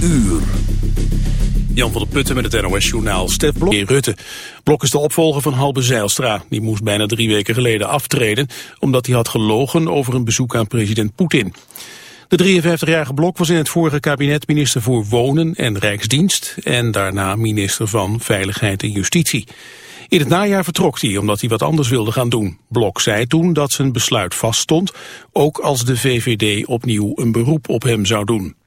Jan van der Putten met het NOS-journaal. Stef Blok. Rutte. Blok is de opvolger van Halbe Zijlstra. Die moest bijna drie weken geleden aftreden... omdat hij had gelogen over een bezoek aan president Poetin. De 53-jarige Blok was in het vorige kabinet minister voor Wonen en Rijksdienst... en daarna minister van Veiligheid en Justitie. In het najaar vertrok hij omdat hij wat anders wilde gaan doen. Blok zei toen dat zijn besluit vaststond, ook als de VVD opnieuw een beroep op hem zou doen.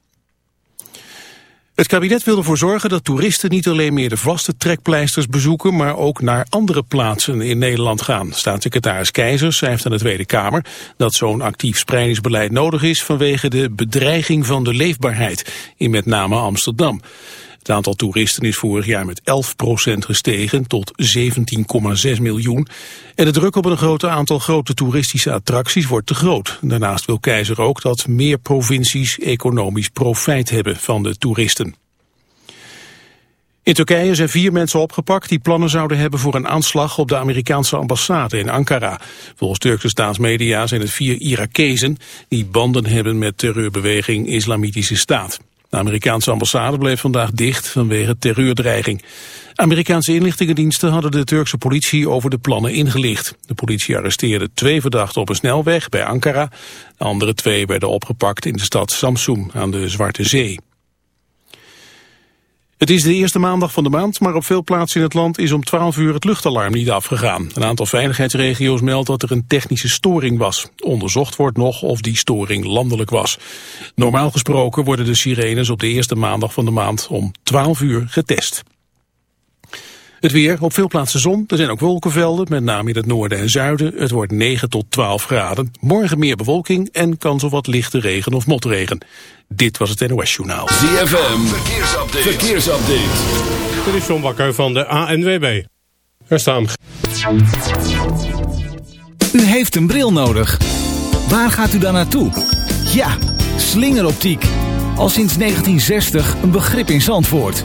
Het kabinet wil ervoor zorgen dat toeristen niet alleen meer de vaste trekpleisters bezoeken, maar ook naar andere plaatsen in Nederland gaan. Staatssecretaris Keizers schrijft aan de Tweede Kamer dat zo'n actief spreidingsbeleid nodig is vanwege de bedreiging van de leefbaarheid in met name Amsterdam. Het aantal toeristen is vorig jaar met 11% gestegen tot 17,6 miljoen. En de druk op een groot aantal grote toeristische attracties wordt te groot. Daarnaast wil Keizer ook dat meer provincies economisch profijt hebben van de toeristen. In Turkije zijn vier mensen opgepakt die plannen zouden hebben voor een aanslag op de Amerikaanse ambassade in Ankara. Volgens Turkse staatsmedia zijn het vier Irakezen die banden hebben met terreurbeweging Islamitische Staat. De Amerikaanse ambassade bleef vandaag dicht vanwege terreurdreiging. Amerikaanse inlichtingendiensten hadden de Turkse politie over de plannen ingelicht. De politie arresteerde twee verdachten op een snelweg bij Ankara. De andere twee werden opgepakt in de stad Samsun aan de Zwarte Zee. Het is de eerste maandag van de maand, maar op veel plaatsen in het land is om 12 uur het luchtalarm niet afgegaan. Een aantal veiligheidsregio's meldt dat er een technische storing was. Onderzocht wordt nog of die storing landelijk was. Normaal gesproken worden de sirenes op de eerste maandag van de maand om 12 uur getest. Het weer, op veel plaatsen zon. Er zijn ook wolkenvelden, met name in het noorden en zuiden. Het wordt 9 tot 12 graden. Morgen meer bewolking en kans op wat lichte regen of motregen. Dit was het NOS Journaal. ZFM, verkeersupdate. verkeersupdate. Dit is John Bakker van de ANWB. Er staan... U heeft een bril nodig. Waar gaat u dan naartoe? Ja, slingeroptiek. Al sinds 1960 een begrip in Zandvoort.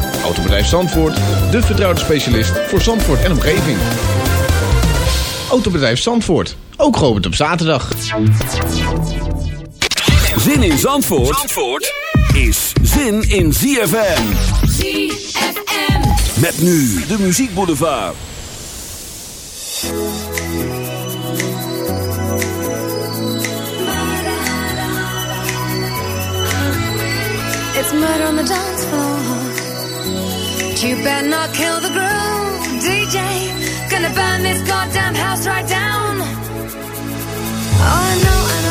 Autobedrijf Zandvoort, de vertrouwde specialist voor Zandvoort en omgeving. Autobedrijf Zandvoort, ook geopend op zaterdag. Zin in Zandvoort, Zandvoort is zin in ZFM. ZFM. Met nu de muziekboulevard. It's murder on the dance floor. You better not kill the groove, DJ. Gonna burn this goddamn house right down. Oh, I know, I know,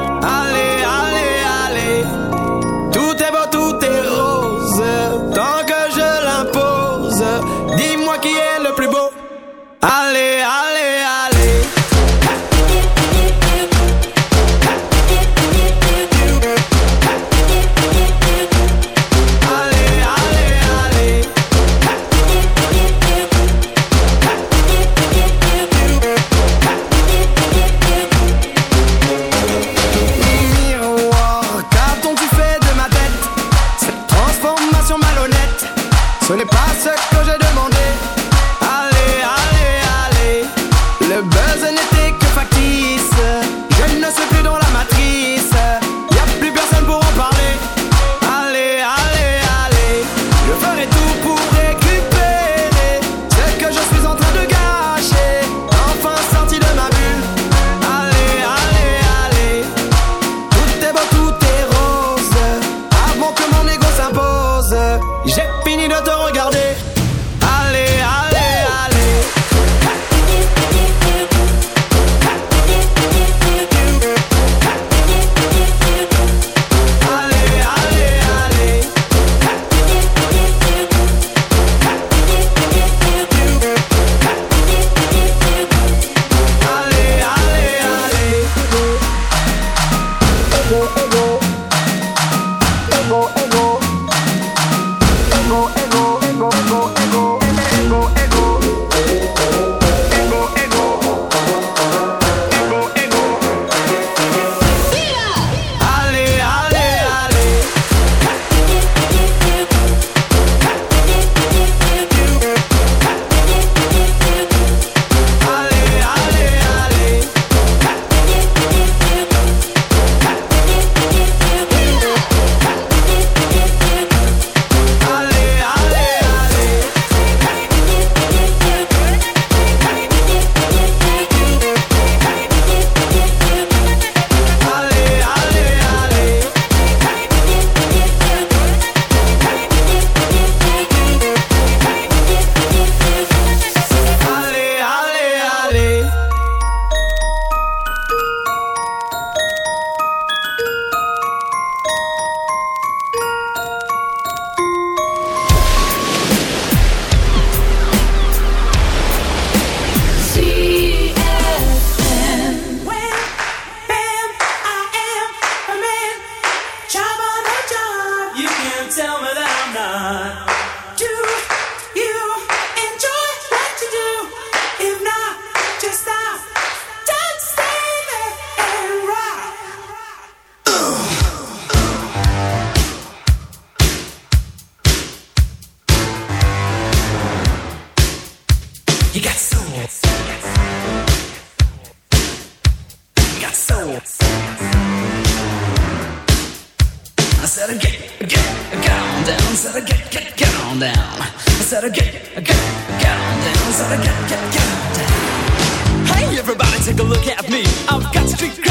J'ai fini de te regarder. down. I said, get, get, get on down. I said, get, get, get on down. Hey, everybody, take a look at me. I've got street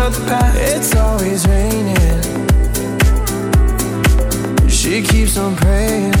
keeps on praying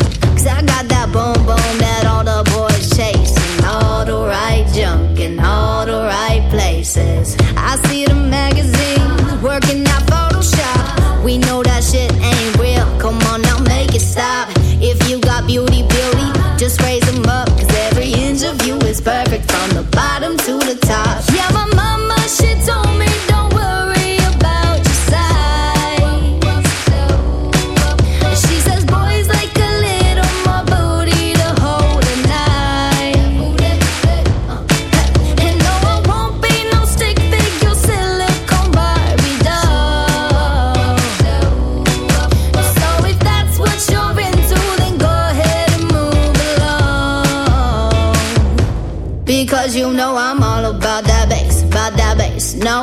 I see the magazines working out.